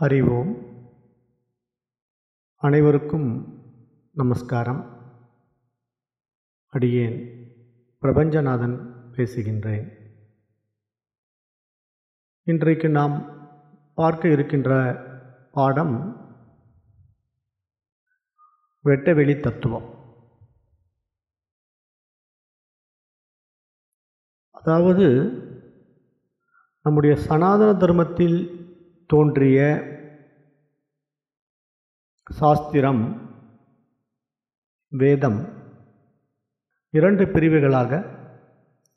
ஹரி ஓம் அனைவருக்கும் நமஸ்காரம். அடியேன் பிரபஞ்சநாதன் பேசுகின்றேன். இன்றைக்கு நாம் பார்க்க இருக்கின்ற பாடம் வெட்டவெளி தத்துவம். அதாவது நம்முடைய சனாதன தர்மத்தில் தோன்றிய சாஸ்திரம் வேதம் இரண்டு பிரிவுகளாக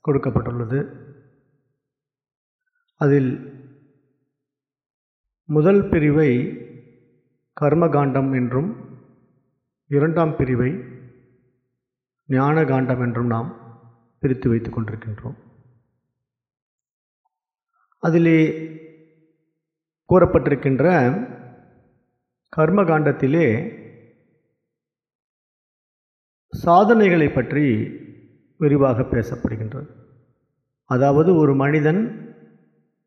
கொடுக்கப்பட்டுள்ளது. அதில் முதல் பிரிவை கர்மகாண்டம் என்றும் இரண்டாம் பிரிவை ஞானகாண்டம் என்றும் நாம் பிரித்து வைத்துக் கொண்டிருக்கின்றோம். அதிலே கூறப்பட்டிருக்கின்ற கர்மகாண்டத்திலே சாதனைகளை பற்றி விரிவாக பேசப்படுகின்றது. அதாவது ஒரு மனிதன்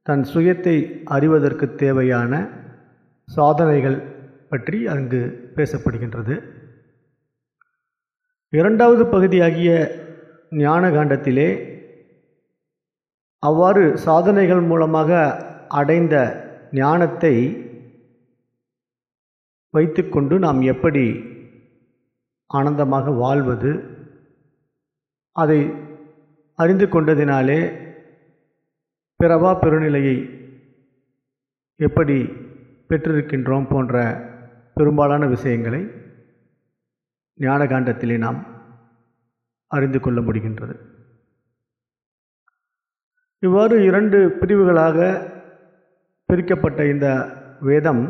தன் சுயத்தை அறிவதற்கு தேவையான சாதனைகள் பற்றி அங்கு பேசப்படுகின்றது. இரண்டாவது பகுதியாகிய ஞான காண்டத்திலே அவ்வாறு சாதனைகள் மூலமாக அடைந்த ஞானத்தை வைத்துக்கொண்டு நாம் எப்படி ஆனந்தமாக வாழ்வது? அதை அறிந்து கொண்டதினாலே பிறவா பெருநிலையை எப்படி பெற்றிருக்கின்றோம் போன்ற பெரும்பாலான விஷயங்களை ஞானகாண்டத்திலே நாம் அறிந்து கொள்ள முடிகின்றது. இவ்வாறு இரண்டு பிரிவுகளாக பிரிக்கப்பட்ட இந்த வேதம்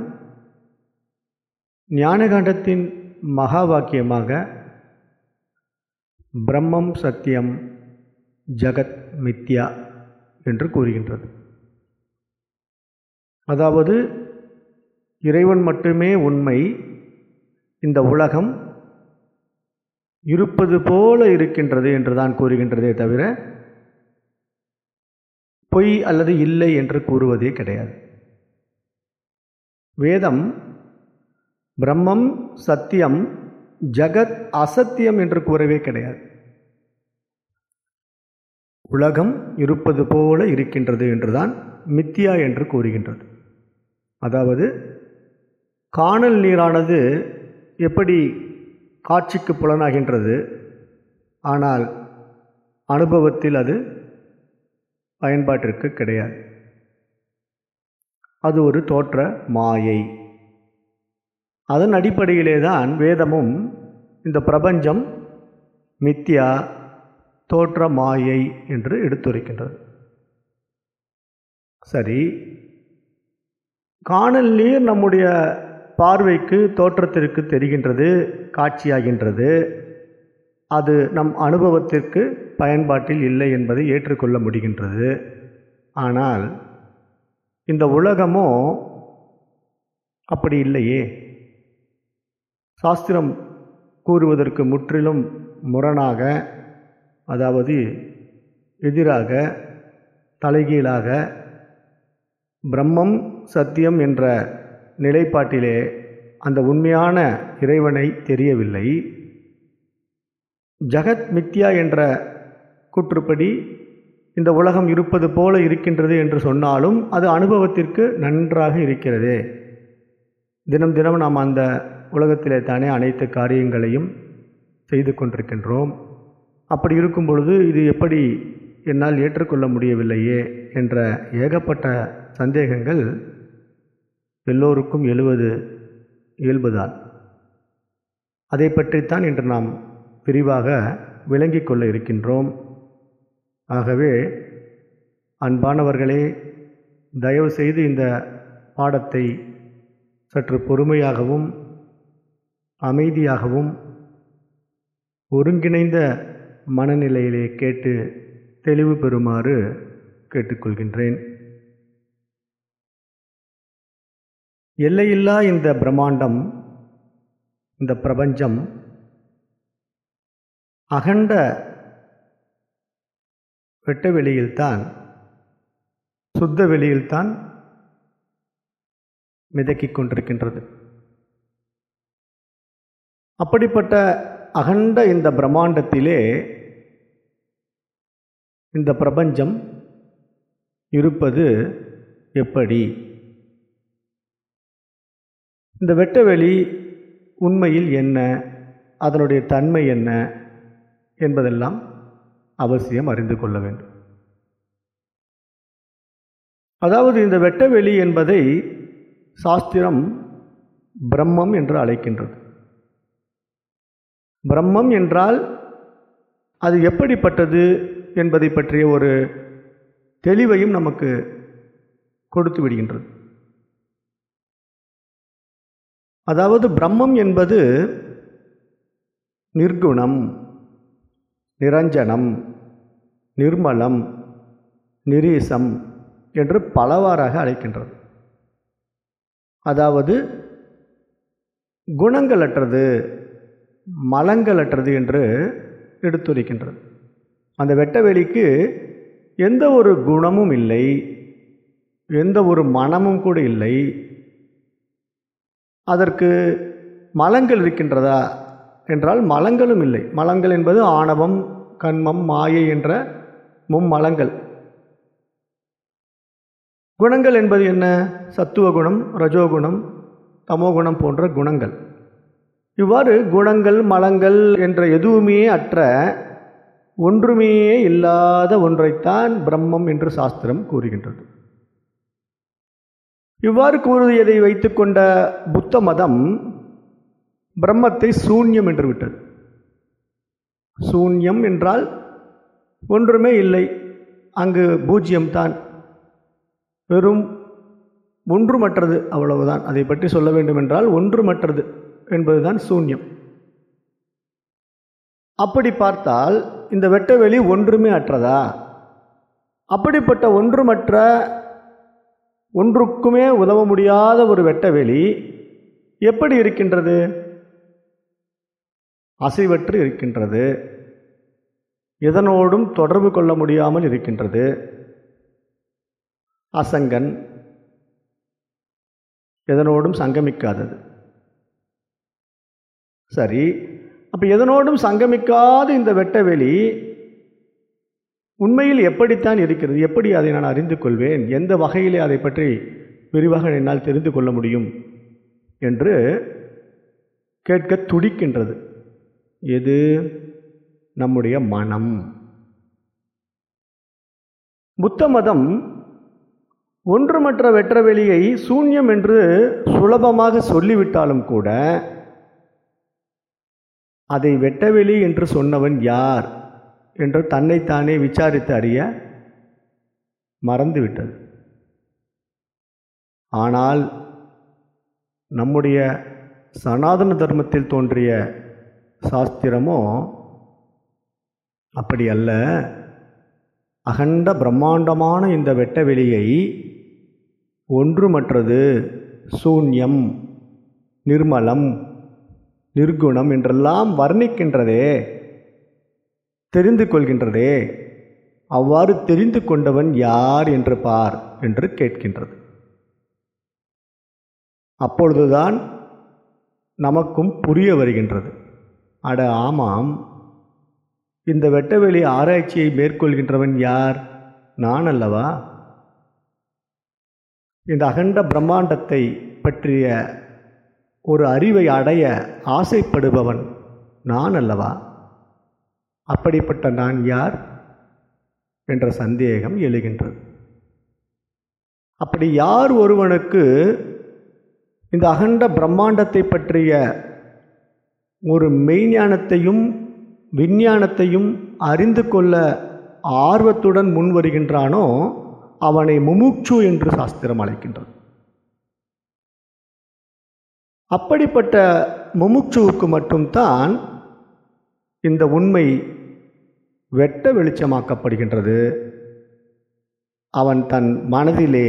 ஞானகாண்டத்தின் மகா வாக்கியமாக பிரம்மம் சத்தியம் ஜகத் மித்யா என்று கூறுகின்றது. அதாவது இறைவன் மட்டுமே உண்மை இந்த உலகம் இருப்பது போல இருக்கின்றது என்று தான் கூறுகின்றதே தவிர பொய் அல்லது இல்லை என்று கூறுவதே கிடையாது. வேதம் பிரம்மம் சத்தியம் ஜகத் அசத்தியம் என்று கூறவே கிடையாது. உலகம் இருப்பது போல இருக்கின்றது என்றுதான் மித்தியா என்று கூறுகின்றது. அதாவது காணல் நீரானது எப்படி காட்சிக்கு புலனாகின்றது? ஆனால் அனுபவத்தில் அது பயன்பாட்டிற்கு கிடையாது. அது ஒரு தோற்ற மாயை. அதன் அடிப்படையிலே தான் வேதமும் இந்த பிரபஞ்சம் மித்யா தோற்ற மாயை என்று எடுத்துரைக்கின்றது. சரி காணல் நீர் நம்முடைய பார்வைக்கு தோற்றத்திற்கு தெரிகின்றது காட்சியாகின்றது. அது நம் அனுபவத்திற்கு பயன்பாட்டில் இல்லை என்பதை ஏற்றுக்கொள்ள முடிகின்றது. ஆனால் இந்த உலகமும் அப்படி இல்லையே. சாஸ்திரம் கூறுவதற்கு முற்றிலும் முரணாக அதாவது எதிராக தலைகீழாக பிரம்மம் சத்தியம் என்ற நிலைப்பாட்டிலே அந்த உண்மையான இறைவனை தெரியவில்லை. ஜகத் மித்யா என்ற கூற்றுப்படி இந்த உலகம் இருப்பது போல இருக்கின்றது என்று சொன்னாலும் அது அனுபவத்திற்கு நன்றாக இருக்கிறது. தினம் தினம் நாம் அந்த உலகத்திலே தானே அனைத்து காரியங்களையும் செய்து கொண்டிருக்கின்றோம். அப்படி இருக்கும் பொழுது இது எப்படி என்னால் ஏற்றுக்கொள்ள முடியவில்லையே என்ற ஏகப்பட்ட சந்தேகங்கள் எல்லோருக்கும் எழுவது இயல்புதான். அதை பற்றித்தான் இன்று நாம் விரிவாக விளங்கிக் கொள்ள இருக்கின்றோம். ஆகவே அன்பானவர்களே தயவு செய்து இந்த பாடத்தை சற்று பொறுமையாகவும் அமைதியாகவும் ஒருங்கிணைந்த மனநிலையிலே கேட்டு தெளிவு பெறுமாறு கேட்டுக்கொள்கின்றேன். எல்லையில்லா இந்த பிரம்மாண்டம் இந்த பிரபஞ்சம் அகண்ட வெட்ட வெளியில்தான் சுத்த வெளியில்தான் மிதக்கிக் கொண்டிருக்கின்றது. அப்படிப்பட்ட அகண்ட இந்த பிரம்மாண்டத்திலே இந்த பிரபஞ்சம் இருப்பது எப்படி? இந்த வெட்டவெளி உண்மையில் என்ன? அதனுடைய தன்மை என்ன? என்பதெல்லாம் அவசியம் அறிந்து கொள்ள வேண்டும். அதாவது இந்த வெட்டவெளி என்பதை சாஸ்திரம் பிரம்மம் என்று அழைக்கின்றது. பிரம்மம் என்றால் அது எப்படிப்பட்டது என்பதை பற்றிய ஒரு தெளிவையும் நமக்கு கொடுத்து விடுகின்றது. அதாவது பிரம்மம் என்பது நிர்குணம் நிரஞ்சனம் நிர்மலம் நிரீசம் என்று பலவாறாக அழைக்கின்றது. அதாவது குணங்களற்றது மலங்களற்றது என்று எடுத்துரைக்கின்றது. அந்த வெட்டவெளிக்கு எந்த ஒரு குணமும் இல்லை எந்த ஒரு மனமும் கூட இல்லை. அதற்கு மலங்கள் இருக்கின்றதா? என்றால் மலங்களும் இல்லை. மலங்கள் என்பது ஆணவம் கண்மம் மாயை என்ற மும்மலங்கள். குணங்கள் என்பது என்ன? சத்துவ குணம் ரஜோகுணம் தமோகுணம் போன்ற குணங்கள். இவ்வாறு குணங்கள் மலங்கள் என்ற எதுவுமே அற்ற ஒன்றுமே இல்லாத ஒன்றைத்தான் பிரம்மம் என்று சாஸ்திரம் கூறுகின்றது. இவ்வாறு கூறுவதை வைத்துக்கொண்ட புத்த மதம் பிரம்மத்தை சூன்யம் என்று விட்டது. சூன்யம் என்றால் ஒன்றுமே இல்லை. அங்கு பூஜ்யம்தான். வெறும் ஒன்றுமற்றது அவ்வளவுதான். அதை பற்றி சொல்ல வேண்டுமென்றால் ஒன்றுமற்றது என்பதுதான் சூன்யம். அப்படி பார்த்தால் இந்த வெட்டவெளி ஒன்றுமே அற்றதா? அப்படிப்பட்ட ஒன்றுமற்ற ஒன்றுக்குமே உதவ முடியாத ஒரு வெட்டவெளி எப்படி இருக்கின்றது? அசைவற்று இருக்கின்றது. எதனோடும் தொடர்பு கொள்ள முடியாமல் இருக்கின்றது. அசங்கன் எதனோடும் சங்கமிக்காதது. சரி அப்போ எதனோடும் சங்கமிக்காத இந்த வெட்டவெளி உண்மையில் எப்படித்தான் இருக்கிறது? எப்படி அதை நான் அறிந்து கொள்வேன்? எந்த வகையிலே அதை பற்றி விரிவாக என்னால் தெரிந்து கொள்ள முடியும்? என்று கேட்க துடிக்கின்றது. எது? நம்முடைய மனம். புத்த மதம் ஒன்றுமற்ற வெற்றவெளியை சூன்யம் என்று சுலபமாக சொல்லிவிட்டாலும் கூட அதை வெட்டவெளி என்று சொன்னவன் யார் என்று தன்னைத்தானே விசாரித்து அறிய மறந்துவிட்டது. ஆனால் நம்முடைய சனாதன தர்மத்தில் தோன்றிய சாஸ்திரமோ அப்படி அல்ல. அகண்ட பிரம்மாண்டமான இந்த வெட்ட வெளியை ஒன்றுமற்றது சூன்யம் நிர்மலம் நிர்குணம் என்றெல்லாம் வர்ணிக்கின்றதே தெரிந்து கொள்கின்றதே அவ்வாறு தெரிந்து கொண்டவன் யார் என்று பார் என்று கேட்கின்றது. அப்பொழுதுதான் நமக்கும் புரிய வருகின்றது. அட ஆமாம். இந்த வெட்டவெளி ஆராய்ச்சியை மேற்கொள்கின்றவன் யார்? நான் அல்லவா? இந்த அகண்ட பிரம்மாண்டத்தை பற்றிய ஒரு அறிவை அடைய ஆசைப்படுபவன் நான் அல்லவா? அப்படிப்பட்ட நான் யார்? என்ற சந்தேகம் எழுகின்றது. அப்படி யார் ஒருவனுக்கு இந்த அகண்ட பிரம்மாண்டத்தை பற்றிய ஒரு மெய்ஞானத்தையும் விஞ்ஞானத்தையும் அறிந்து கொள்ள ஆர்வத்துடன் முன் வருகின்றானோ அவனை முமுட்சு என்று சாஸ்திரம் அழைக்கின்றது. அப்படிப்பட்ட முமுட்சுவுக்கு மட்டும்தான் இந்த உண்மை வெட்ட வெளிச்சமாக்கப்படுகின்றது. அவன் தன் மனதிலே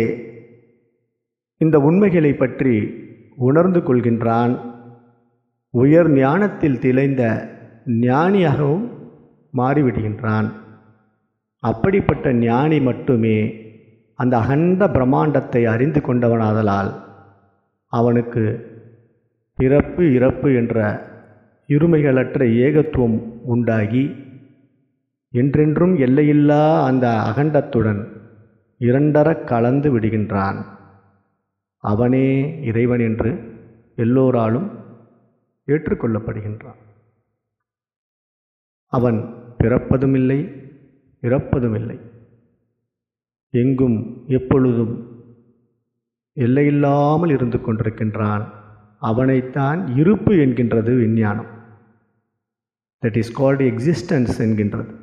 இந்த உண்மைகளை பற்றி உணர்ந்து கொள்கின்றான். உயர் ஞானத்தில் திளைந்த ஞானியாகவும் மாறிவிடுகின்றான். அப்படிப்பட்ட ஞானி மட்டுமே அந்த அகண்ட பிரம்மாண்டத்தை அறிந்து கொண்டவனாதலால் அவனுக்கு பிறப்பு இறப்பு என்ற இருமைகளற்ற ஏகத்துவம் உண்டாகி என்றென்றும் எல்லையில்லா அந்த அகண்டத்துடன் இரண்டரக் கலந்து விடுகின்றான். அவனே இறைவன் என்று எல்லோராலும் ஏற்றுக்கொள்ளப்படுகின்றான். அவன் பிறப்பதுமில்லை இறப்பதுமில்லை. எங்கும் எப்பொழுதும் எல்லையில்லாமல் இருந்து கொண்டிருக்கின்றான். அவனைத்தான் இருப்பு என்கின்றது விஞ்ஞானம். தட் இஸ் கால்டு எக்ஸிஸ்டன்ஸ் என்கின்றது.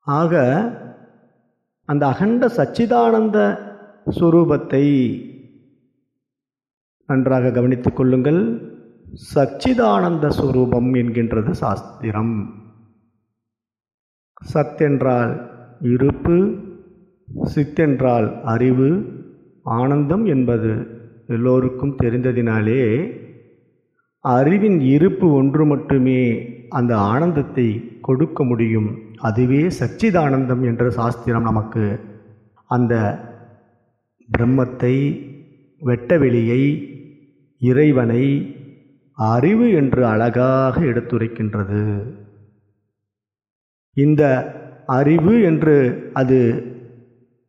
ஆக அந்த அகண்ட சச்சிதானந்த சுரூபத்தை நன்றாக கவனித்துக் கொள்ளுங்கள். சச்சிதானந்த சுரூபம் என்கின்றது சாஸ்திரம். சத்தென்றால் இருப்பு சித்தென்றால் அறிவு ஆனந்தம் என்பது எல்லோருக்கும் தெரிந்ததினாலே அறிவின் இருப்பு ஒன்று மட்டுமே அந்த ஆனந்தத்தை கொடுக்க முடியும். அதுவே சச்சிதானந்தம் என்ற சாஸ்திரம் நமக்கு அந்த பிரம்மத்தை வெட்ட வெளியை இறைவனை அறிவு என்று அழகாக எடுத்துரைக்கின்றது. இந்த அறிவு என்று அது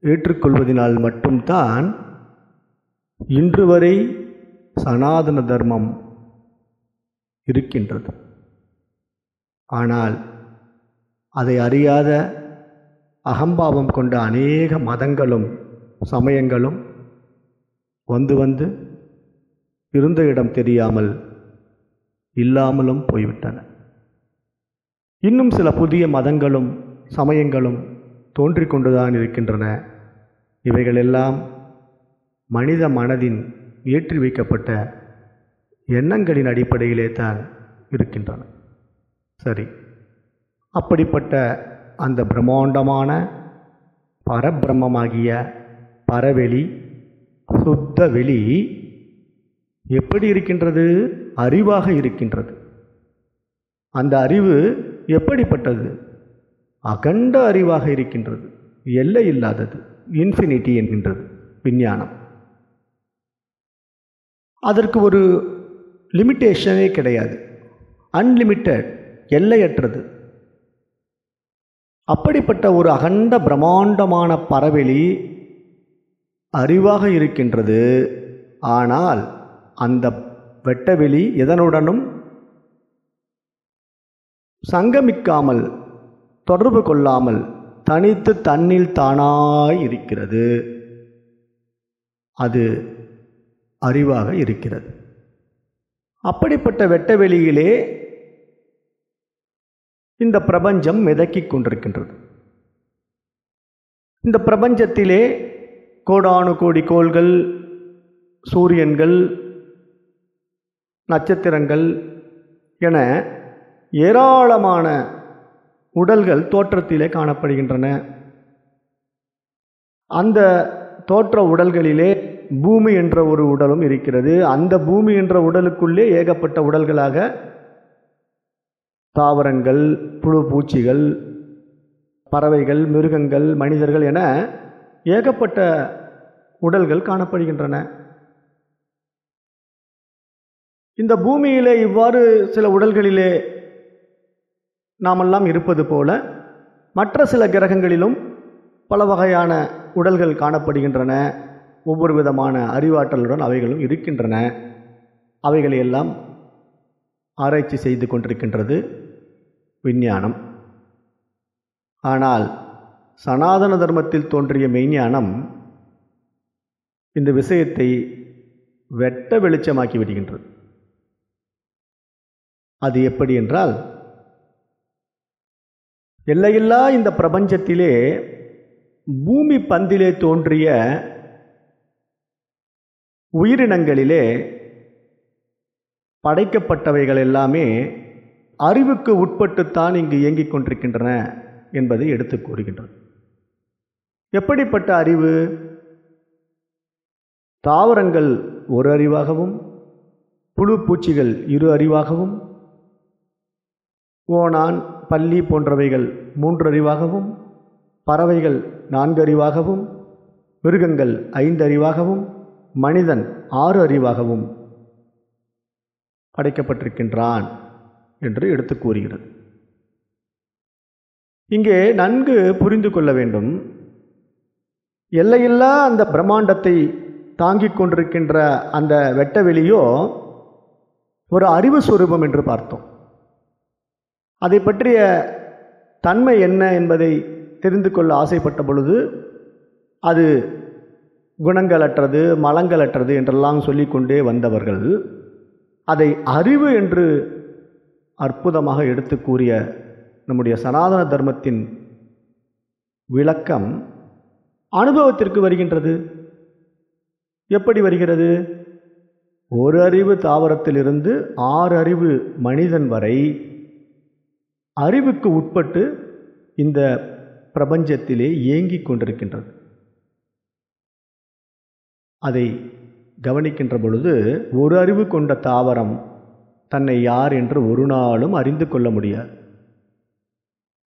ஏற்றுக்கொள்வதனால் மட்டும்தான் இன்று வரை சனாதன தர்மம் இருக்கின்றது. ஆனால் அதை அறியாத அகம்பாவம் கொண்ட அநேக மதங்களும் சமயங்களும் வந்து வந்து இருந்த இடம் தெரியாமல் இல்லாமலும் போய்விட்டன. இன்னும் சில புதிய மதங்களும் சமயங்களும் தோன்றிக் கொண்டுதான் இருக்கின்றன. இவைகளெல்லாம் மனித மனதின் ஏற்றி வைக்கப்பட்ட எண்ணங்களின் அடிப்படையிலே தான் இருக்கின்றன. சரி அப்படிப்பட்ட அந்த பிரம்மாண்டமான பரபிரம்மமாகிய பரவெளி சுத்த வெளி எப்படி இருக்கின்றது? அறிவாக இருக்கின்றது. அந்த அறிவு எப்படிப்பட்டது? அகண்ட அறிவாக இருக்கின்றது. எல்லை இல்லாதது. இன்ஃபினிட்டி என்கின்றது. விஞ்ஞானம். அதற்கு ஒரு லிமிட்டேஷனே கிடையாது. அன்லிமிட்டெட் எல்லையற்றது. அப்படிப்பட்ட ஒரு அகண்ட பிரம்மாண்டமான பறவெளி அறிவாக இருக்கின்றது. ஆனால் அந்த வெட்டவெளி எதனுடனும் சங்கமிக்காமல் தொடர்பு கொள்ளாமல் தனித்து தன்னில் தானாய் இருக்கிறது அது அறிவாக இருக்கிறது. அப்படிப்பட்ட வெட்டவெளியிலே இந்த பிரபஞ்சம் மிதக்கிக் கொண்டிருக்கின்றது. இந்த பிரபஞ்சத்திலே கோடானு கோடி கோள்கள் சூரியன்கள் நட்சத்திரங்கள் என ஏராளமான உடல்கள் தோற்றத்திலே காணப்படுகின்றன. அந்த தோற்ற உடல்களிலே பூமி என்ற ஒரு உடலும் இருக்கிறது. அந்த பூமி என்ற உடலுக்குள்ளே ஏகப்பட்ட உடல்களாக தாவரங்கள் புழு பூச்சிகள் பறவைகள் மிருகங்கள் மனிதர்கள் என ஏகப்பட்ட உடல்கள் காணப்படுகின்றன. இந்த பூமியிலே இவ்வாறு சில உடல்களிலே நாமெல்லாம் இருப்பது போல மற்ற சில கிரகங்களிலும் பல வகையான உடல்கள் காணப்படுகின்றன. ஒவ்வொரு விதமான அறிவாற்றலுடன் அவைகளும் இருக்கின்றன. அவைகளை எல்லாம் ஆராய்ச்சி செய்து கொண்டிருக்கின்றது விஞ்ஞானம். ஆனால் சனாதன தர்மத்தில் தோன்றிய மெய்ஞானம் இந்த விஷயத்தை வெட்ட வெளிச்சமாக்கி விடுகின்றது. அது எப்படி என்றால் எல்லையில்லா இந்த பிரபஞ்சத்திலே பூமி பந்திலே தோன்றிய உயிரினங்களிலே படைக்கப்பட்டவைகள் எல்லாமே அறிவுக்கு உட்பட்டுத்தான் இங்கு இயங்கிக் கொண்டிருக்கின்றன என்பதை எடுத்து கூறுகின்றது. எப்படிப்பட்ட அறிவு? தாவரங்கள் ஒரு அறிவாகவும் புழு பூச்சிகள் இரு அறிவாகவும் ஓணான் பல்லி போன்றவைகள் மூன்று அறிவாகவும் பறவைகள் நான்கு அறிவாகவும் மிருகங்கள் ஐந்து அறிவாகவும் மனிதன் ஆறு அறிவாகவும் படைக்கப்பட்டிருக்கின்றான் என்று எடுத்து கூறுகிறது. இங்கே நன்கு புரிந்து கொள்ள வேண்டும். எல்லையில்லா அந்த பிரம்மாண்டத்தை தாங்கிக் கொண்டிருக்கின்ற அந்த வெட்டவெளியோ ஒரு அறிவு சுரூபம் என்று பார்த்தோம். அதை பற்றிய தன்மை என்ன என்பதை தெரிந்து கொள்ள ஆசைப்பட்ட பொழுது அது குணங்களற்றது மலங்களற்றது என்றெல்லாம் சொல்லிக்கொண்டே வந்தவர்கள் அதை அறிவு என்று அற்புதமாக எடுத்து கூறிய நம்முடைய சனாதன தர்மத்தின் விளக்கம் அனுபவத்திற்கு வருகின்றது. எப்படி வருகிறது? ஒரு அறிவு தாவரத்திலிருந்து ஆறு அறிவு மனிதன் வரை அறிவுக்கு உட்பட்டு இந்த பிரபஞ்சத்திலே இயங்கிக் கொண்டிருக்கின்றது. அதை கவனிக்கின்ற பொழுது ஒரு அறிவு கொண்ட தாவரம் தன்னை யார் என்று ஒரு நாளும் அறிந்து கொள்ள முடியாது.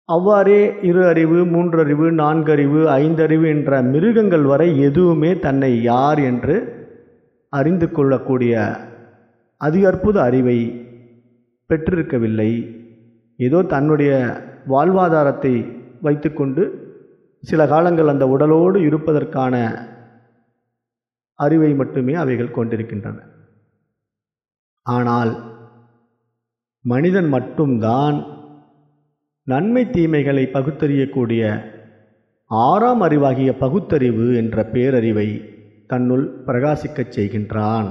அவ்வாறே இரு அறிவு மூன்றறிவு நான்கறிவு ஐந்தறிவு என்ற மிருகங்கள் வரை எதுவுமே தன்னை யார் என்று அறிந்து கொள்ளக்கூடிய அதி அற்புத அறிவை பெற்றிருக்கவில்லை. ஏதோ தன்னுடைய வாழ்வாதாரத்தை வைத்துக்கொண்டு சில காலங்கள் அந்த உடலோடு இருப்பதற்கான அறிவை மட்டுமே அவைகள் கொண்டிருக்கின்றன. ஆனால் மனிதன் மட்டும்தான் நன்மை தீமைகளை பகுத்தறியக்கூடிய ஆறாம் அறிவாகிய பகுத்தறிவு என்ற பேரறிவை தன்னுள் பிரகாசிக்கச் செய்கின்றான்.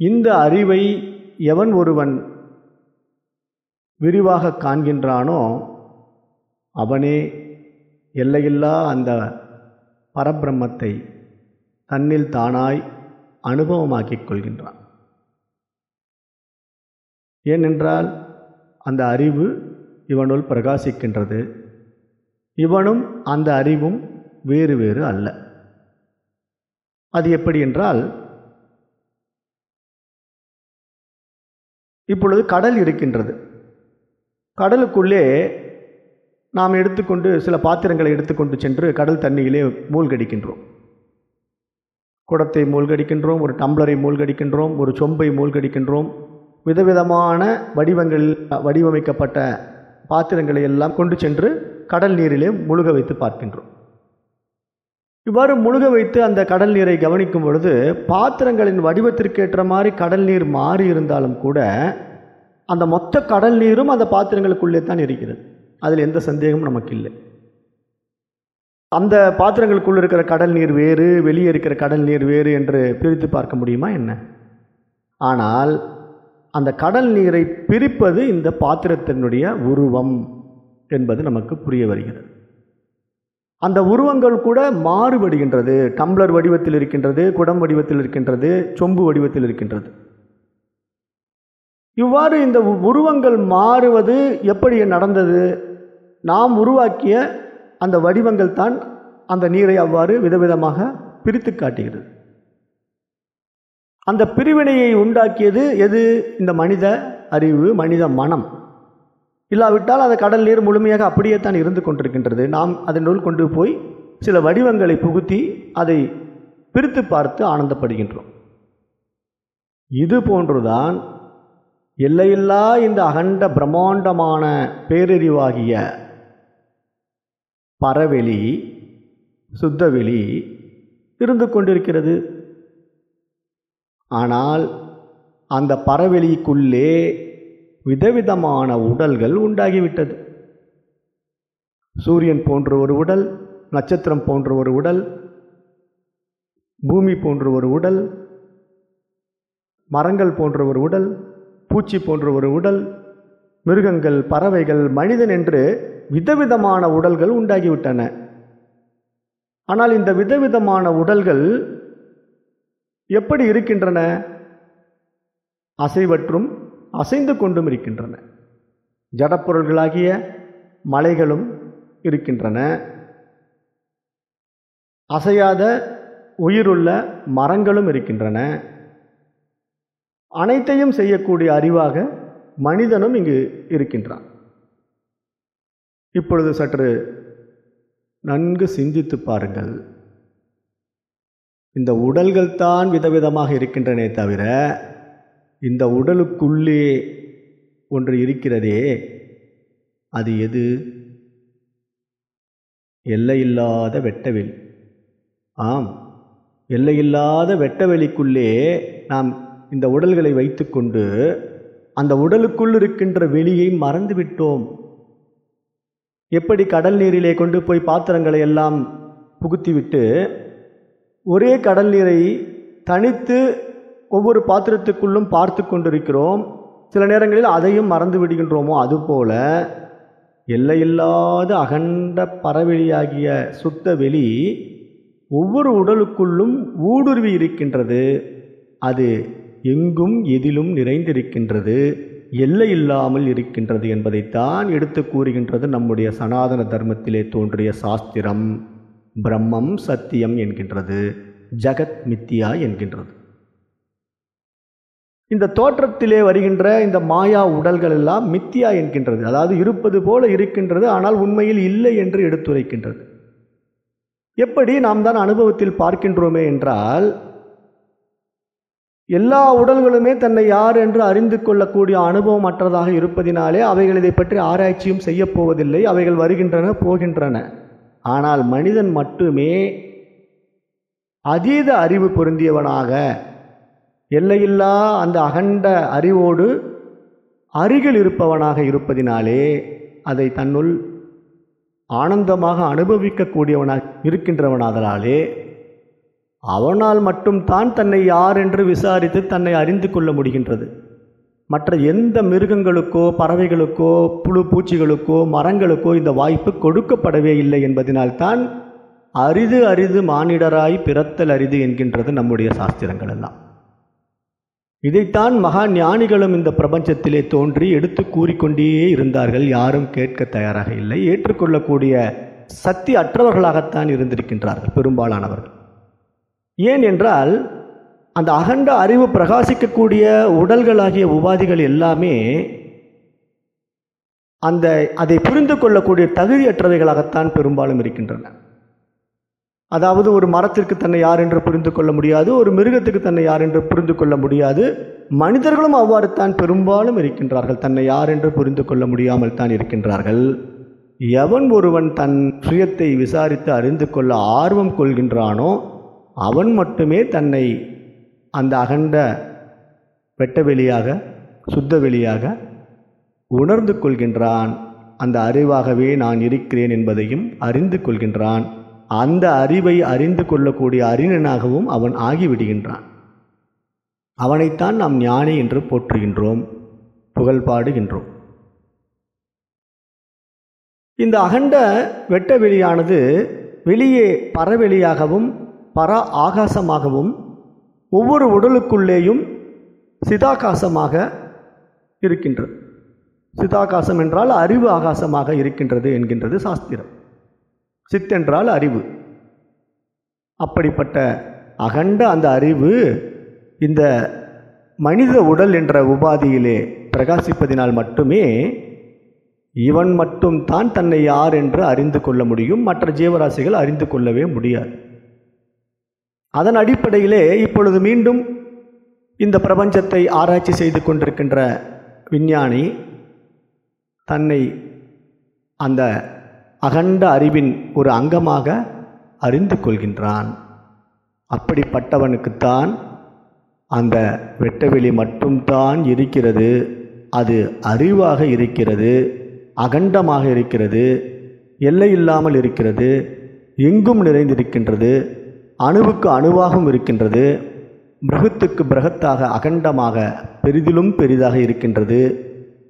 இந்த அறிவை எவன் ஒருவன் விரிவாக காண்கின்றானோ அவனே எல்லையில்லா அந்த பரபிரம்மத்தை தன்னில் தானாய் அனுபவமாக்கிக் கொள்கின்றான். ஏனென்றால் அந்த அறிவு இவனுள் பிரகாசிக்கின்றது. இவனும் அந்த அறிவும் வேறு வேறு அல்ல. அது எப்படி என்றால் இப்பொழுது கடல் இருக்கின்றது. கடலுக்குள்ளே நாம் எடுத்துக்கொண்டு சில பாத்திரங்களை எடுத்துக்கொண்டு சென்று கடல் தண்ணியிலே மூழ்கடிக்கின்றோம். குடத்தை மூழ்கடிக்கின்றோம் ஒரு டம்ளரை மூழ்கடிக்கின்றோம் ஒரு சொம்பை மூழ்கடிக்கின்றோம். விதவிதமான வடிவங்களில் வடிவமைக்கப்பட்ட பாத்திரங்களை எல்லாம் கொண்டு சென்று கடல் நீரிலே முழுக வைத்து பார்க்கின்றோம். இவ்வாறு முழுக வைத்து அந்த கடல் நீரை கவனிக்கும் பொழுது பாத்திரங்களின் வடிவத்திற்கேற்ற மாதிரி கடல் நீர் மாறி இருந்தாலும் கூட அந்த மொத்த கடல் நீரும் அந்த பாத்திரங்களுக்குள்ளே தான் இருக்கிறது. அதில் எந்த சந்தேகமும் நமக்கு இல்லை அந்த பாத்திரங்களுக்குள் இருக்கிற கடல் நீர் வேறு வெளியே இருக்கிற கடல் நீர் வேறு என்று பிரித்து பார்க்க முடியுமா என்ன? ஆனால் அந்த கடல் நீரை பிரிப்பது இந்த பாத்திரத்தினுடைய உருவம் என்பது நமக்கு புரிய வருகிறது. அந்த உருவங்கள் கூட மாறுபடுகின்றது. டம்ளர் வடிவத்தில் இருக்கின்றது குடம் வடிவத்தில் இருக்கின்றது சொம்பு வடிவத்தில் இருக்கின்றது. இவ்வாறு இந்த உருவங்கள் மாறுவது எப்படி நடந்தது? நாம் உருவாக்கிய அந்த வடிவங்கள் தான் அந்த நீரை அவ்வாறு விதவிதமாக பிரித்து காட்டுகிறது. அந்த பிரிவினையை உண்டாக்கியது எது? இந்த மனித அறிவு மனித மனம். இல்லாவிட்டால் அந்த கடல் நீர் முழுமையாக அப்படியே தான் இருந்து கொண்டிருக்கின்றது. நாம் அதனுள் கொண்டு போய் சில வடிவங்களை புகுத்தி அதை பிரித்து பார்த்து ஆனந்தப்படுகின்றோம். இது போன்றுதான் எல்லையில்லா இந்த அகண்ட பிரம்மாண்டமான பேரறிவாகிய பரவெளி சுத்தவெளி இருந்து கொண்டிருக்கிறது. ஆனால் அந்த பரவெளிக்குள்ளே விதவிதமான உடல்கள் உண்டாகிவிட்டது. சூரியன் போன்ற ஒரு உடல் நட்சத்திரம் போன்ற ஒரு உடல் பூமி போன்ற ஒரு உடல் மரங்கள் போன்ற ஒரு உடல் பூச்சி போன்ற ஒரு உடல் மிருகங்கள் பறவைகள் மனிதன் என்று விதவிதமான உடல்கள் உண்டாகிவிட்டன. ஆனால் இந்த விதவிதமான உடல்கள் எப்படி இருக்கின்றன? அசைவற்றும் அசைந்து கொண்டும் இருக்கின்றன. ஜடப்பொருள்களாகிய மலைகளும் இருக்கின்றன. அசையாத உயிருள்ள மரங்களும் இருக்கின்றன. அனைத்தையும் செய்யக்கூடிய அறிவாக மனிதனும் இங்கு இருக்கின்றான். இப்பொழுது சற்று நன்கு சிந்தித்து பாருங்கள். இந்த உடல்கள் தான் விதவிதமாக இருக்கின்றனே தவிர இந்த உடலுக்குள்ளே ஒன்று இருக்கிறதே அது எது? எல்லையில்லாத வெட்டவெளி. ஆம் எல்லையில்லாத வெட்டவெளிக்குள்ளே நாம் இந்த உடல்களை வைத்துக்கொண்டு அந்த உடலுக்குள் இருக்கின்ற வெளியை மறந்துவிட்டோம் எப்படி கடல் நீரிலே கொண்டு போய் பாத்திரங்களை எல்லாம் புகுத்திவிட்டு ஒரே கடல் நீரை தனித்து ஒவ்வொரு பாத்திரத்துக்குள்ளும் பார்த்து கொண்டிருக்கிறோம். சில நேரங்களில் அதையும் மறந்து விடுகின்றோமோ? அதுபோல எல்லையில்லாத அகண்ட பறவெளியாகிய சுத்த வெளி ஒவ்வொரு உடலுக்குள்ளும் ஊடுருவி இருக்கின்றது. அது எங்கும் எதிலும் நிறைந்திருக்கின்றது. எல்லை இல்லாமல் இருக்கின்றது என்பதைத்தான் எடுத்து கூறுகின்றது நம்முடைய சனாதன தர்மத்திலே தோன்றிய சாஸ்திரம். பிரம்மம் சத்தியம் என்கின்றது. ஜகத் மித்தியா என்கின்றது. இந்த தோற்றத்திலே வருகின்ற இந்த மாயா உடல்கள் எல்லாம் மித்தியா என்கின்றது. அதாவது இருப்பது போல இருக்கின்றது ஆனால் உண்மையில் இல்லை என்று எடுத்துரைக்கின்றது. எப்படி நாம் தான் அனுபவத்தில் பார்க்கின்றோமே என்றால் எல்லா உடல்களுமே தன்னை யார் என்று அறிந்து கொள்ளக்கூடிய அனுபவம் அற்றதாக இருப்பதினாலே அவைகள் இதை பற்றி ஆராய்ச்சியும் செய்யப் போவதில்லை. அவைகள் வருகின்றன போகின்றன. ஆனால் மனிதன் மட்டுமே அதீத அறிவு பொருந்தியவனாக எல்லையில்லா அந்த அகண்ட அறிவோடு அருகில் இருப்பவனாக இருப்பதினாலே அதை தன்னுள் ஆனந்தமாக அனுபவிக்கக்கூடியவனாக இருக்கின்றவனாதலாலே அவனால் மட்டும் தான் தன்னை யார் என்று விசாரித்து தன்னை அறிந்து கொள்ள முடிகின்றது. மற்ற எந்த மிருகங்களுக்கோ பறவைகளுக்கோ புழு பூச்சிகளுக்கோ மரங்களுக்கோ இந்த வாய்ப்பு கொடுக்கப்படவே இல்லை என்பதனால்தான் அரிது அரிது மானிடராய் பிறத்தல் அரிது என்கின்றது நம்முடைய சாஸ்திரங்கள் எல்லாம் இதைத்தான் மகா ஞானிகளும் இந்த பிரபஞ்சத்திலே தோன்றி எடுத்து கூறிக்கொண்டே இருந்தார்கள். யாரும் கேட்க தயாராக இல்லை. ஏற்றுக்கொள்ளக்கூடிய சக்தி அற்றவர்களாகத்தான் இருந்திருக்கின்றார்கள் பெரும்பாலானவர்கள். ஏன் என்றால் அந்த அகண்ட அறிவு பிரகாசிக்கக்கூடிய உடல்களாகிய உபாதிகள் எல்லாமே அந்த அதை புரிந்து கொள்ளக்கூடிய தகுதியற்றவைகளாகத்தான் பெரும்பாலும் இருக்கின்றன. அதாவது ஒரு மரத்திற்கு தன்னை யார் என்று புரிந்து கொள்ள முடியாது ஒரு மிருகத்துக்கு தன்னை யார் என்று புரிந்து கொள்ள முடியாது மனிதர்களும் அவ்வாறு தான் பெரும்பாலும் இருக்கின்றார்கள் தன்னை யார் என்று புரிந்து கொள்ள முடியாமல் தான் இருக்கின்றார்கள். எவன் ஒருவன் தன் சுயத்தை விசாரித்து அறிந்து கொள்ள ஆர்வம் கொள்கின்றானோ அவன் மட்டுமே தன்னை அந்த அகண்ட வெட்ட வெளியாக சுத்த வெளியாக உணர்ந்து கொள்கின்றான். அந்த அறிவாகவே நான் இருக்கிறேன் என்பதையும் அறிந்து கொள்கின்றான். அந்த அறிவை அறிந்து கொள்ளக்கூடிய அறிஞனாகவும் அவன் ஆகிவிடுகின்றான். அவனைத்தான் நாம் ஞானி என்று போற்றுகின்றோம் புகழ்பாடுகின்றோம் இந்த அகண்ட வெட்ட வெளியானது வெளியே பறவெளியாகவும் பர ஆகாசமாகவும் ஒவ்வொரு உடலுக்குள்ளேயும் சிதாகாசமாக இருக்கின்றது சிதாகாசம் என்றால் அறிவு ஆகாசமாக இருக்கின்றது என்கின்றது சாஸ்திரம். சித்தென்றால் அறிவு. அப்படிப்பட்ட அகண்ட அந்த அறிவு இந்த மனித உடல் என்ற உபாதியிலே பிரகாசிப்பதினால் மட்டுமே இவன் மட்டும் தான் தன்னை யார் என்று அறிந்து கொள்ள முடியும். மற்ற ஜீவராசிகள் அறிந்து கொள்ளவே முடியாது. அதன் அடிப்படையிலே இப்பொழுது மீண்டும் இந்த பிரபஞ்சத்தை ஆராய்ச்சி செய்து கொண்டிருக்கின்ற விஞ்ஞானி தன்னை அந்த அகண்ட அறிவின் ஒரு அங்கமாக அறிந்து கொள்கின்றான். அப்படிப்பட்டவனுக்குத்தான் அந்த வெட்டவெளி மட்டும்தான் இருக்கிறது. அது அறிவாக இருக்கிறது அகண்டமாக இருக்கிறது எல்லை இல்லாமல் இருக்கிறது எங்கும் நிறைந்திருக்கின்றது. அணுவுக்கு அணுவாகவும் இருக்கின்றது பிரகத்துக்கு பிரகத்தாக அகண்டமாக பெரிதிலும் பெரிதாக இருக்கின்றது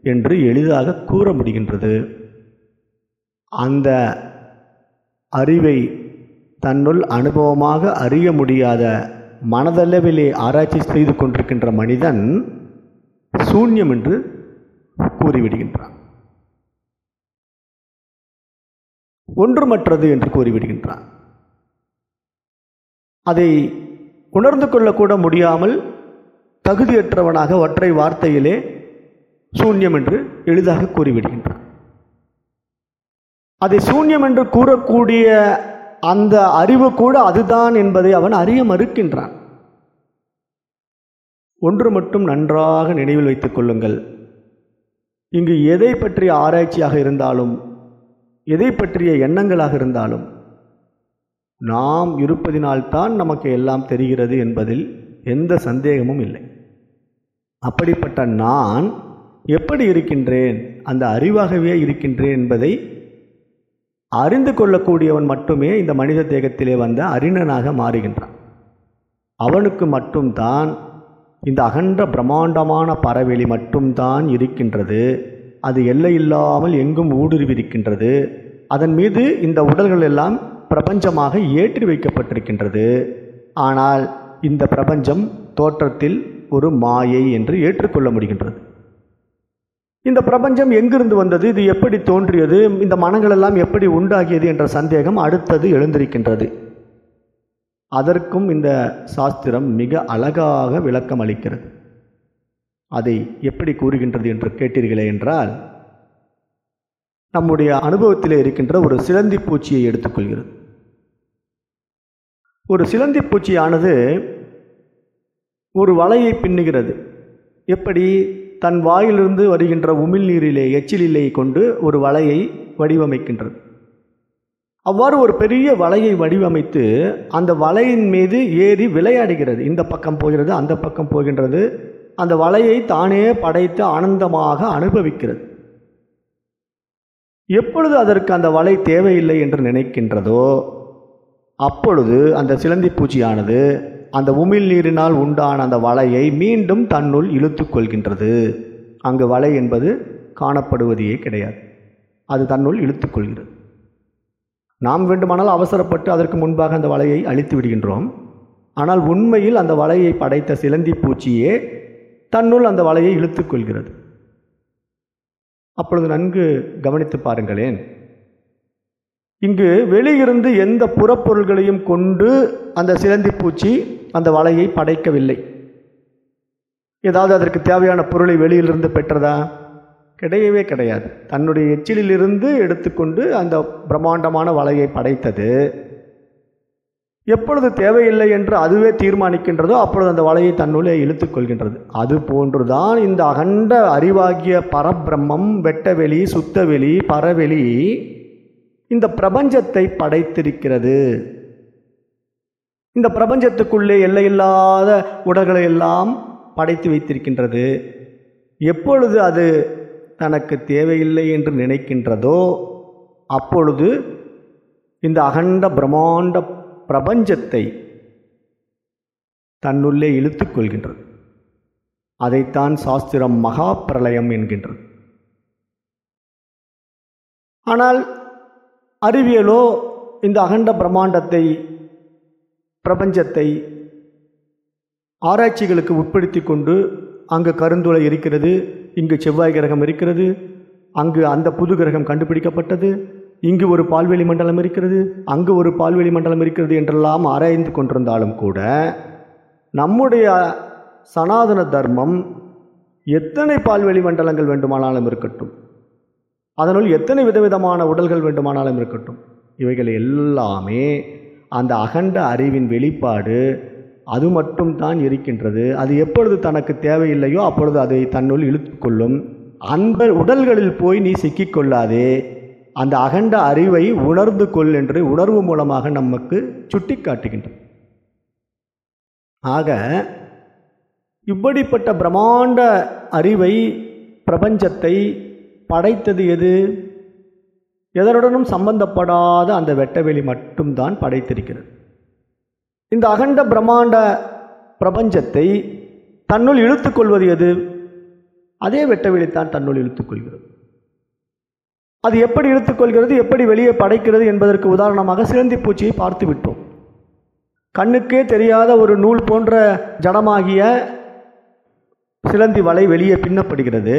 என்று எளிதாக கூற முடிகின்றது. அந்த அறிவை தன்னுள் அனுபவமாக அறிய முடியாத மனதளவிலே ஆராய்ச்சி செய்து கொண்டிருக்கின்ற மனிதன் சூன்யம் என்று கூறிவிடுகின்றான். ஒன்றுமற்றது என்று கூறிவிடுகின்றான். அதை உணர்ந்து கொள்ளக்கூட முடியாமல் தகுதியற்றவனாக ஒற்றை வார்த்தையிலே சூன்யம் என்று எளிதாக கூறிவிடுகின்றான். அதை சூன்யம் என்று கூறக்கூடிய அந்த அறிவு கூட அதுதான் என்பதை அவன் அறிய மறுக்கின்றான். ஒன்று மட்டும் நன்றாக நினைவில் வைத்துக் கொள்ளுங்கள். இங்கு எதை பற்றிய ஆராய்ச்சியாக இருந்தாலும் எதை பற்றிய எண்ணங்களாக இருந்தாலும் நாம் இருப்பதினால்தான் நமக்கு எல்லாம் தெரிகிறது என்பதில் எந்த சந்தேகமும் இல்லை. அப்படிப்பட்ட நான் எப்படி இருக்கின்றேன்? அந்த அறிவாகவே இருக்கின்றேன் என்பதை அறிந்து கொள்ளக்கூடியவன் மட்டுமே இந்த மனித தேகத்திலே வந்த அறிஞனாக மாறுகின்றான். அவனுக்கு மட்டும்தான் இந்த அகன்ற பிரம்மாண்டமான பறவெளி மட்டும்தான் இருக்கின்றது. அது எல்லை இல்லாமல் எங்கும் ஊடுருவிருக்கின்றது அதன் மீது இந்த உடல்கள் எல்லாம் பிரபஞ்சமாக ஏற்றி வைக்கப்பட்டிருக்கின்றது. ஆனால் இந்த பிரபஞ்சம் தோற்றத்தில் ஒரு மாயை என்று ஏற்றுக்கொள்ள முடிகின்றது. இந்த பிரபஞ்சம் எங்கிருந்து வந்தது? இது எப்படி தோன்றியது? இந்த மனங்களெல்லாம் எப்படி உண்டாகியது என்ற சந்தேகம் அடுத்தது எழுந்திருக்கின்றது. அதற்கும் இந்த சாஸ்திரம் மிக அழகாக விளக்கம் அளிக்கிறது. அதை எப்படி கூறுகின்றது என்று கேட்டீர்களே என்றால் நம்முடைய அனுபவத்தில் இருக்கின்ற ஒரு சிலந்தி பூச்சியை எடுத்துக்கொள்கிறது. ஒரு சிலந்தி பூச்சியானது ஒரு வலையை பின்னுகிறது. எப்படி? தன் வாயிலிருந்து வருகின்ற உமிழ்நீரிலே எச்சிலிலே கொண்டு ஒரு வலையை வடிவமைக்கின்றது. அவ்வாறு ஒரு பெரிய வலையை வடிவமைத்து அந்த வலையின் மீது ஏறி விளையாடுகிறது. இந்த பக்கம் போகிறது அந்த பக்கம் போகின்றது. அந்த வலையை தானே படைத்து ஆனந்தமாக அனுபவிக்கிறது. எப்பொழுது அதற்கு அந்த வலை தேவையில்லை என்று நினைக்கின்றதோ அப்பொழுது அந்த சிலந்தி பூச்சியானது அந்த உமிழ் நீரினால் உண்டான அந்த வலையை மீண்டும் தன்னுள் இழுத்து கொள்கின்றது. அங்கு வலை என்பது காணப்படுவதையே கிடையாது. அது தன்னுள் இழுத்துக்கொள்கிறது நாம் வேண்டுமானால் அவசரப்பட்டு அதற்கு முன்பாக அந்த வலையை அழித்து விடுகின்றோம். ஆனால் உண்மையில் அந்த வலையை படைத்த சிலந்தி பூச்சியே தன்னுள் அந்த வலையை இழுத்துக்கொள்கிறது அப்பொழுது நன்கு கவனித்து பாருங்களேன். இங்கு வெளியிருந்து எந்த புறப்பொருள்களையும் கொண்டு அந்த சிலந்தி பூச்சி அந்த வலையை படைக்கவில்லை. ஏதாவது அதற்கு தேவையான பொருளை வெளியிலிருந்து பெற்றதா? கிடையவே கிடையாது. தன்னுடைய எச்சிலிலிருந்து எடுத்துக்கொண்டு அந்த பிரம்மாண்டமான வலையை படைத்தது. எப்பொழுது தேவையில்லை என்று அதுவே தீர்மானிக்கின்றதோ அப்பொழுது அந்த வலையை தன்னுள்ளே இழுத்துக்கொள்கின்றது அது போன்றுதான் இந்த அகண்ட அறிவாகிய பரபிரம்மம் வெட்டவெளி சுத்தவெளி பரவெளி இந்த பிரபஞ்சத்தை படைத்திருக்கிறது. இந்த பிரபஞ்சத்துக்குள்ளே எல்லையில்லாத உடல்களை எல்லாம் படைத்து வைத்திருக்கின்றது. எப்பொழுது அது தனக்கு தேவையில்லை என்று நினைக்கின்றதோ அப்பொழுது இந்த அகண்ட பிரம்மாண்ட பிரபஞ்சத்தை தன்னுள்ளே இழுத்து கொள்கின்றது. அதைத்தான் சாஸ்திரம் மகா பிரளயம் என்கின்றது. ஆனால் அறிவியலோ இந்த அகண்ட பிரம்மாண்டத்தை பிரபஞ்சத்தை ஆராய்ச்சிகளுக்கு உட்படுத்தி கொண்டு அங்கு கருந்துளை இருக்கிறது இங்கு செவ்வாய் கிரகம் இருக்கிறது அங்கு அந்த புது கிரகம் கண்டுபிடிக்கப்பட்டது இங்கு ஒரு பால்வெளி மண்டலம் இருக்கிறது அங்கு ஒரு பால்வெளி மண்டலம் இருக்கிறது என்றெல்லாம் ஆராய்ந்து கொண்டிருந்தாலும் கூட நம்முடைய சனாதன தர்மம் எத்தனை பால்வெளி மண்டலங்கள் வேண்டுமானாலும் இருக்கட்டும். அதனுள் எத்தனை விதவிதமான உடல்கள் வேண்டுமானாலும் இருக்கட்டும். இவைகள் எல்லாமே அந்த அகண்ட அறிவின் வெளிப்பாடு அது மட்டும் தான் இருக்கின்றது. அது எப்பொழுது தனக்கு தேவையில்லையோ அப்பொழுது அதை தன்னுள் இழுத்துக்கொள்ளும். அந்த உடல்களில் போய் நீ சிக்கிக்கொள்ளாதே. அந்த அகண்ட அறிவை உணர்ந்து கொள் என்று உணர்வு மூலமாக நமக்கு சுட்டி காட்டுகின்றது ஆக இப்படிப்பட்ட பிரம்மாண்ட அறிவை பிரபஞ்சத்தை படைத்தது எது? எதனுடனும் சம்பந்தப்படாத அந்த வெட்டவெளி மட்டும்தான் படைத்திருக்கிறது. இந்த அகண்ட பிரம்மாண்ட பிரபஞ்சத்தை தன்னுள் இழுத்துக்கொள்வது எது? அதே வெட்டவெளித்தான் தன்னுள் இழுத்துக்கொள்கிறது அது எப்படி இழுத்துக்கொள்கிறது எப்படி வெளியே படைக்கிறது என்பதற்கு உதாரணமாக சிலந்தி பூச்சியை பார்த்து விட்டோம். கண்ணுக்கே தெரியாத ஒரு நூல் போன்ற ஜடமாகிய சிலந்தி வலை வெளியே பின்னப்படுகிறது.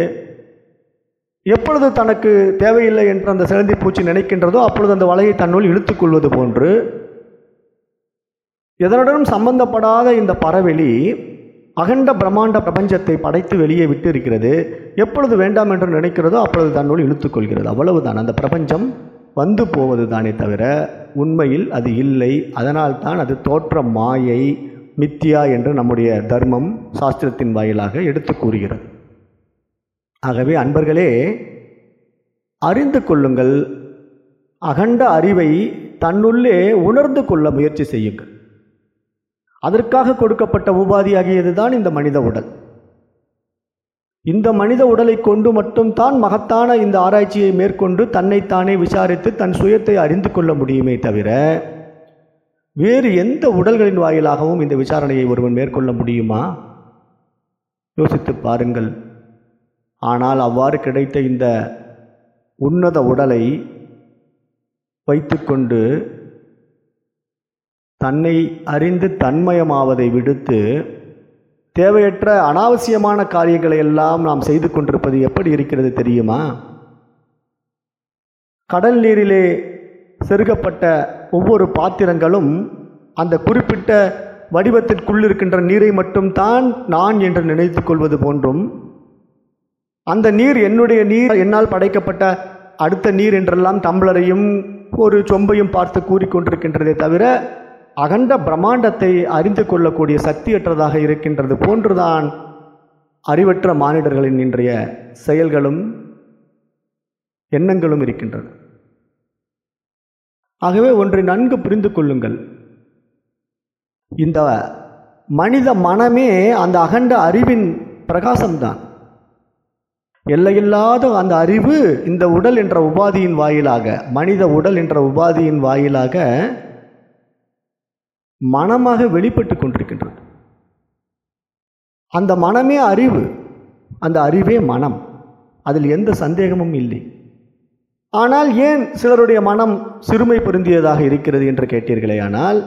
எப்பொழுது தனக்கு தேவையில்லை என்று அந்த சிலந்தி பூச்சி நினைக்கின்றதோ அப்பொழுது அந்த வலையை தன்னுள் இழுத்துக்கொள்வது போன்று எதனுடனும் சம்பந்தப்படாத இந்த பறவெளி அகண்ட பிரம்மாண்ட பிரபஞ்சத்தை படைத்து வெளியே விட்டு இருக்கிறது எப்பொழுது வேண்டாம் என்று நினைக்கிறதோ அப்பொழுது தன்னுள் இழுத்துக்கொள்கிறது அவ்வளவுதான். அந்த பிரபஞ்சம் வந்து போவது தானே தவிர உண்மையில் அது இல்லை. அதனால்தான் அது தோற்ற மாயை மித்தியா என்று நம்முடைய தர்மம் சாஸ்திரத்தின் வாயிலாக எடுத்து கூறுகிறது. ஆகவே அன்பர்களே அறிந்து கொள்ளுங்கள். அகண்ட அறிவை தன்னுள்ளே உணர்ந்து கொள்ள முயற்சி செய்யுங்கள். அதற்காக கொடுக்கப்பட்ட உபாதியாகியது தான் இந்த மனித உடல். இந்த மனித உடலை கொண்டு மட்டும்தான் மகத்தான இந்த ஆராய்ச்சியை மேற்கொண்டு தன்னைத்தானே விசாரித்து தன் சுயத்தை அறிந்து கொள்ள முடியுமே தவிர வேறு எந்த உடல்களின் வாயிலாகவும் இந்த விசாரணையை ஒருவன் மேற்கொள்ள முடியுமா? யோசித்து பாருங்கள். ஆனால் அவ்வாறு கிடைத்த இந்த உன்னத உடலை வைத்துக்கொண்டு தன்னை அறிந்து தன்மயமாவதை விடுத்து தேவையற்ற அனாவசியமான காரியங்களை எல்லாம் நாம் செய்து கொண்டிருப்பது எப்படி இருக்கிறது தெரியுமா? கடல் நீரிலே செருகப்பட்ட ஒவ்வொரு பாத்திரங்களும் அந்த குறிப்பிட்ட வடிவத்திற்குள் இருக்கின்ற நீரை மட்டும்தான் நான் என்று நினைத்து கொள்வது போன்றும் அந்த நீர் என்னுடைய நீர் என்னால் படைக்கப்பட்ட அடுத்த நீர் என்றெல்லாம் டம்ளரையும் ஒரு சொம்பையும் பார்த்து கூறிக்கொண்டிருக்கின்றதே தவிர அகண்ட பிரம்மாண்டத்தை அறிந்து கொள்ளக்கூடிய சக்தியற்றதாக இருக்கின்றது போன்றுதான் அறிவற்ற மானிடர்களின் இன்றைய செயல்களும் எண்ணங்களும் இருக்கின்றன ஆகவே ஒன்றை நன்கு புரிந்து கொள்ளுங்கள். இந்த மனித மனமே அந்த அகண்ட அறிவின் பிரகாசம்தான். எல்லையில்லாத அந்த அறிவு இந்த உடல் என்ற உபாதியின் வாயிலாக மனித உடல் என்ற உபாதியின் வாயிலாக மனமாக வெளிப்பட்டு கொண்டிருக்கின்றது. அந்த மனமே அறிவு அந்த அறிவே மனம். அதில் எந்த சந்தேகமும் இல்லை. ஆனால் ஏன் சிலருடைய மனம் சிறுமை பொருந்தியதாக இருக்கிறது என்று கேட்டீர்களே ஆனால்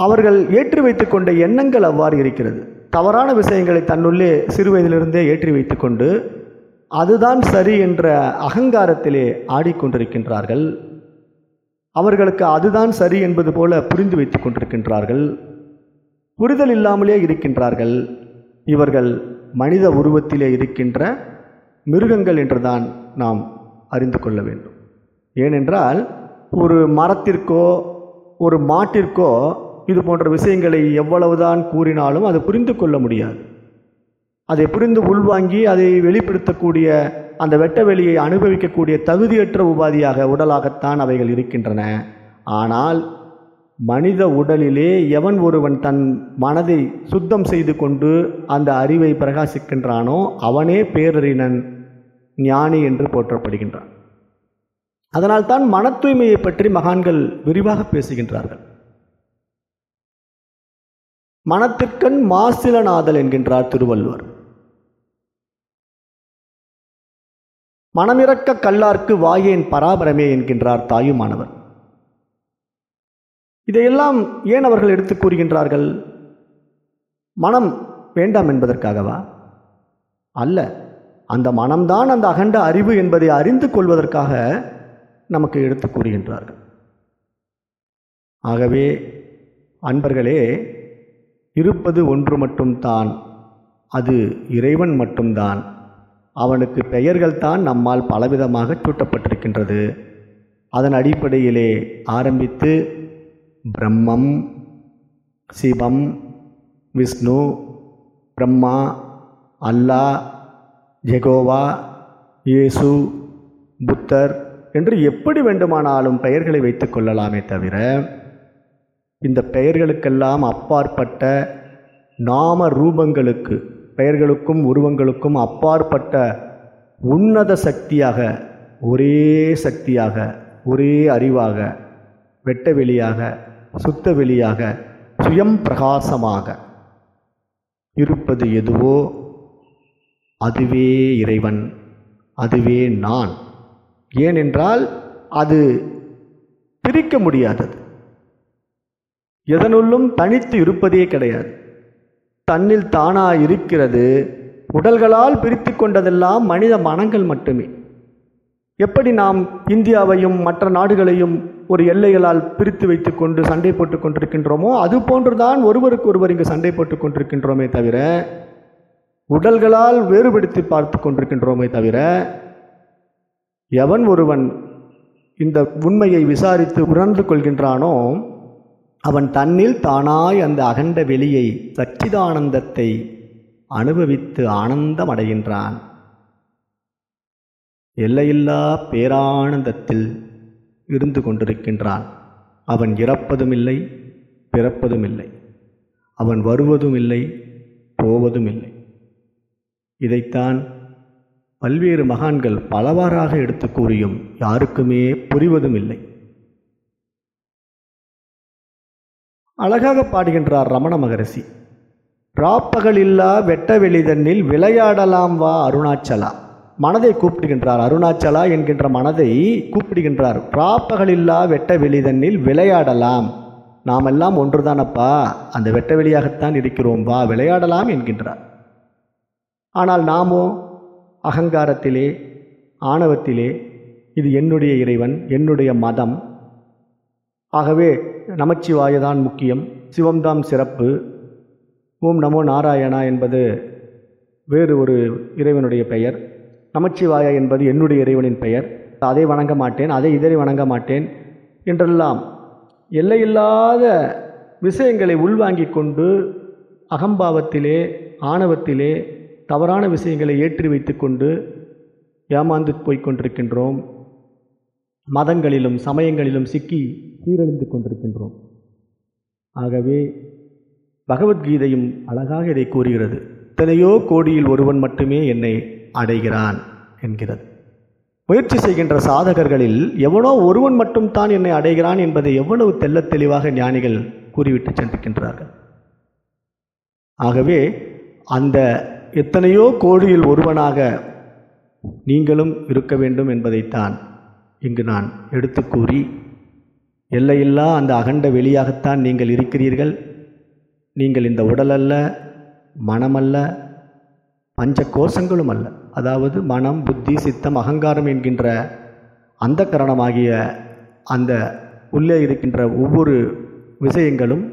அவர்கள் ஏற்றி வைத்துக்கொண்ட எண்ணங்கள் அவ்வாறு இருக்கிறது. தவறான விஷயங்களை தன்னுள்ளே சிறு வயதிலிருந்தே ஏற்றி வைத்துக்கொண்டு அதுதான் சரி என்ற அகங்காரத்திலே ஆடிக்கொண்டிருக்கின்றார்கள். அவர்களுக்கு அதுதான் சரி என்பது போல புரிந்து வைத்துக் கொண்டிருக்கின்றார்கள். புரிதல் இல்லாமலே இருக்கின்றார்கள். இவர்கள் மனித உருவத்திலே இருக்கின்ற மிருகங்கள் என்றுதான் நாம் அறிந்து கொள்ள வேண்டும். ஏனென்றால் ஒரு மரத்திற்கோ ஒரு மாட்டிற்கோ இது போன்ற விஷயங்களை எவ்வளவுதான் கூறினாலும் அது புரிந்து கொள்ள முடியாது. அதை புரிந்து உள்வாங்கி அதை வெளிப்படுத்தக்கூடிய அந்த வெட்ட வெளியை அனுபவிக்கக்கூடிய தகுதியற்ற உபாதியாக உடலாகத்தான் அவைகள் இருக்கின்றன. ஆனால் மனித உடலிலே எவன் ஒருவன் தன் மனதை சுத்தம் செய்து கொண்டு அந்த அறிவை பிரகாசிக்கின்றானோ அவனே பேரறிணன் ஞானி என்று போற்றப்படுகின்றான். அதனால்தான் மன தூய்மையை பற்றி மகான்கள் விரிவாக பேசுகின்றார்கள். மனத்திற்கண் மாசிலநாதல் என்கின்றார் திருவள்ளுவர். மனமிறக்க கல்லார்க்கு வாயேன் பராபரமே என்கின்றார் தாயுமானவர். இதையெல்லாம் ஏன் அவர்கள் எடுத்து கூறுகின்றார்கள்? மனம் வேண்டாம் என்பதற்காகவா? அல்ல அந்த மனம்தான் அந்த அகண்ட அறிவு என்பதை அறிந்து கொள்வதற்காக நமக்கு எடுத்து கூறுகின்றார்கள். ஆகவே அன்பர்களே இருப்பது ஒன்று மட்டும்தான். அது இறைவன் மட்டும்தான். அவனுக்கு பெயர்கள் தான் நம்மால் பலவிதமாக சூட்டப்பட்டிருக்கின்றது. அதன் அடிப்படையிலே ஆரம்பித்து பிரம்மம் சிவம் விஷ்ணு பிரம்மா அல்லா ஜெகோவா இயேசு புத்தர் என்று எப்படி வேண்டுமானாலும் பெயர்களை வைத்துக் கொள்ளலாமே தவிர இந்த பெயர்களுக்கெல்லாம் அப்பாற்பட்ட நாம ரூபங்களுக்கு பெயர்களுக்கும் உருவங்களுக்கும் அப்பாற்பட்ட உன்னத சக்தியாக ஒரே சக்தியாக ஒரே அறிவாக வெட்ட வெளியாக சுத்த வெளியாக சுயம் பிரகாசமாக இருப்பது எதுவோ அதுவே இறைவன் அதுவே நான். ஏனென்றால் அது பிரிக்க முடியாதது. எதனுள்ளும் தனித்து இருப்பதே கிடையாது. தன்னில் தானா இருக்கிறது உடல்களால் பிரித்து கொண்டதெல்லாம் மனித மனங்கள் மட்டுமே. எப்படி நாம் இந்தியாவையும் மற்ற நாடுகளையும் ஒரு எல்லைகளால் பிரித்து வைத்துக்கொண்டு சண்டை போட்டுக் கொண்டிருக்கின்றோமோ அது போன்றுதான் ஒருவருக்கு ஒருவர் இங்கு சண்டை போட்டு கொண்டிருக்கின்றோமே தவிர உடல்களால் வேறுபடுத்தி பார்த்து கொண்டிருக்கின்றோமே தவிர எவன் ஒருவன் இந்த உண்மையை விசாரித்து உணர்ந்து கொள்கின்றானோ அவன் தன்னில் தானாய் அந்த அகண்ட வெளியை சச்சிதானந்தத்தை அனுபவித்து ஆனந்தம் அடைகின்றான் எல்லையில்லா பேரானந்தத்தில் இருந்து கொண்டிருக்கின்றான். அவன் இறப்பதும் இல்லை பிறப்பதும் இல்லை அவன் வருவதும் இல்லை போவதும் இல்லை இதைத்தான் பல்வேறு மகான்கள் பலவாறாக எடுத்து கூறியும் யாருக்குமே புரிவதும் இல்லை அழகாக பாடுகின்றார் ரமண மகரிஷி. ராப்பகலில்லா வெட்ட வெளிதன்னில் விளையாடலாம் வா அருணாச்சலா. மனதை கூப்பிடுகின்றார் அருணாச்சலா என்கின்ற மனதை கூப்பிடுகின்றார். ராப்பகலில்லா வெட்ட வெளிதன்னில் விளையாடலாம். நாமெல்லாம் ஒன்றுதானப்பா? அந்த வெட்ட வெளியாகத்தான் இருக்கிறோம். வா விளையாடலாம் என்கின்றார். ஆனால் நாமோ அகங்காரத்திலே ஆணவத்திலே இது என்னுடைய இறைவன் என்னுடைய மதம் ஆகவே நமச்சிவாயதான் முக்கியம். சிவம்தாம் சிறப்பு. ஓம் நமோ நாராயணா என்பது வேறு ஒரு இறைவனுடைய பெயர். நமச்சிவாய என்பது என்னுடைய இறைவனின் பெயர். அதை வணங்க மாட்டேன் அதை இதரை வணங்க மாட்டேன் என்றெல்லாம் எல்லையில்லாத விஷயங்களை உள்வாங்கிக் கொண்டு அகம்பாவத்திலே ஆணவத்திலே தவறான விஷயங்களை ஏற்றி வைத்துக்கொண்டு ஏமாந்து போய்க் கொண்டிருக்கின்றோம். மதங்களிலும் சமயங்களிலும் சிக்கி சீரழிந்து கொண்டிருக்கின்றோம். ஆகவே பகவத்கீதையும் அழகாக இதை கூறுகிறது. எத்தனையோ கோடியில் ஒருவன் மட்டுமே என்னை அடைகிறான் என்கிறது. முயற்சி செய்கின்ற சாதகர்களில் எவனோ ஒருவன் மட்டும் தான் என்னை அடைகிறான் என்பதை எவ்வளவு தெல்ல தெளிவாக ஞானிகள் கூறிவிட்டு சென்றிருக்கின்றார்கள். ஆகவே அந்த எத்தனையோ கோடியில் ஒருவனாக நீங்களும் இருக்க வேண்டும் என்பதைத்தான் இங்கு நான் எடுத்து கூறி எல்லையில்லா அந்த அகண்ட வெளியாகத்தான் நீங்கள் இருக்கிறீர்கள். நீங்கள் இந்த உடல் அல்ல மனமல்ல பஞ்ச கோஷங்களும் அல்ல. அதாவது மனம் புத்தி சித்தம் அகங்காரம் என்கின்ற அந்த கரணமாகிய அந்த உள்ளே இருக்கின்ற ஒவ்வொரு விஷயங்களும்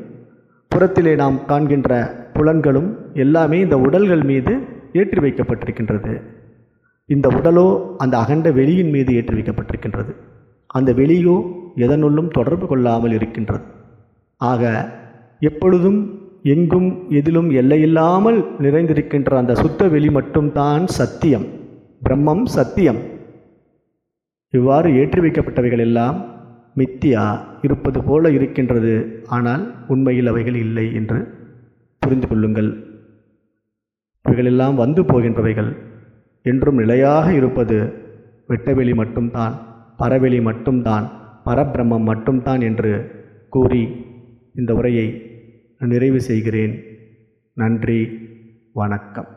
புறத்திலே நாம் காண்கின்ற புலன்களும் எல்லாமே இந்த உடல்கள் மீது ஏற்றி வைக்கப்பட்டிருக்கின்றது. இந்த உடலோ அந்த அகண்ட வெளியின் மீது ஏற்றி வைக்கப்பட்டிருக்கின்றது அந்த வெளியோ எதனுள்ளும் தொடர்பு கொள்ளாமல் இருக்கின்றது. ஆக எப்பொழுதும் எங்கும் எதிலும் எல்லையில்லாமல் நிறைந்திருக்கின்ற அந்த சுத்த வெளி மட்டும்தான் சத்தியம் பிரம்மம் சத்தியம். இவ்வாறு ஏற்றி வைக்கப்பட்டவைகள் எல்லாம் மித்தியா இருப்பது போல இருக்கின்றது. ஆனால் உண்மையில் அவைகள் இல்லை என்று புரிந்து கொள்ளுங்கள். இவைகளெல்லாம் வந்து போகின்றவைகள். என்றும் நிலையாக இருப்பது வெட்டவெளி மட்டும்தான் பரவெளி மட்டும்தான் பரபிரம்மம் மட்டும்தான் என்று கூறி இந்த உரையை நிறைவு செய்கிறேன். நன்றி வணக்கம்.